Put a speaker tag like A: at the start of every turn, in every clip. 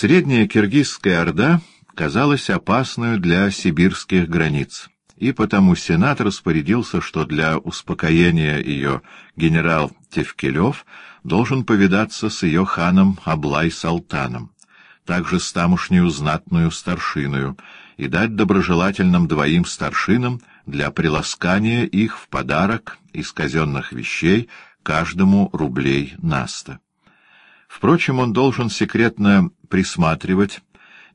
A: Средняя киргизская орда казалась опасной для сибирских границ, и потому Сенат распорядился, что для успокоения ее генерал Тевкелев должен повидаться с ее ханом Аблай-Салтаном, также с тамошнюю знатную старшиною, и дать доброжелательным двоим старшинам для приласкания их в подарок из казенных вещей каждому рублей наста. Впрочем, он должен секретно присматривать,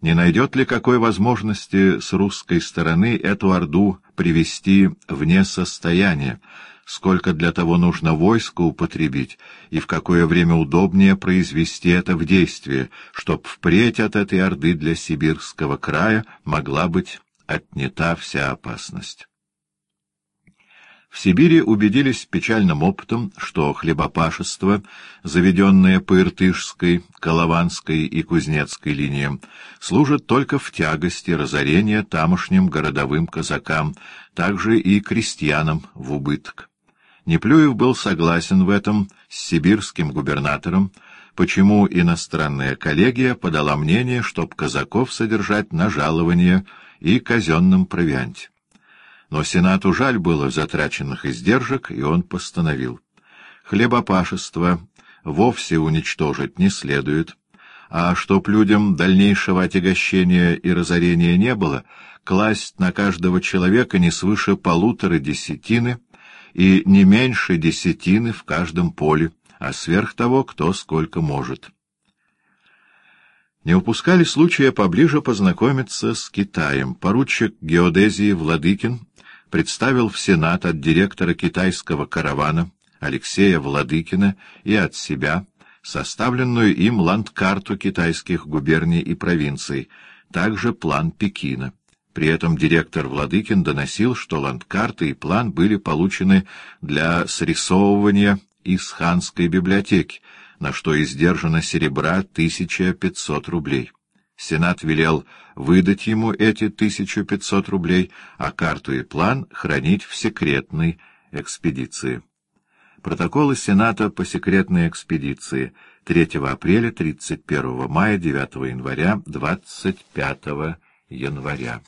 A: не найдет ли какой возможности с русской стороны эту орду привести вне состояния, сколько для того нужно войска употребить и в какое время удобнее произвести это в действие, чтоб впредь от этой орды для сибирского края могла быть отнята вся опасность. В Сибири убедились печальным опытом, что хлебопашество, заведенное по Иртышской, Колованской и Кузнецкой линиям, служит только в тягости разорения тамошним городовым казакам, также и крестьянам в убыток. Неплюев был согласен в этом с сибирским губернатором, почему иностранная коллегия подала мнение, чтоб казаков содержать на жалование и казенном провианте. Но Сенату жаль было затраченных издержек, и он постановил. Хлебопашество вовсе уничтожить не следует, а чтоб людям дальнейшего отягощения и разорения не было, класть на каждого человека не свыше полутора десятины и не меньше десятины в каждом поле, а сверх того кто сколько может. Не упускали случая поближе познакомиться с Китаем. Поручик геодезии Владыкин представил в Сенат от директора китайского каравана Алексея Владыкина и от себя составленную им ландкарту китайских губерний и провинций, также план Пекина. При этом директор Владыкин доносил, что ландкарты и план были получены для срисовывания из ханской библиотеки, на что издержано серебра 1500 рублей. Сенат велел выдать ему эти 1500 рублей, а карту и план хранить в секретной экспедиции. Протоколы Сената по секретной экспедиции 3 апреля, 31 мая, 9 января, 25 января.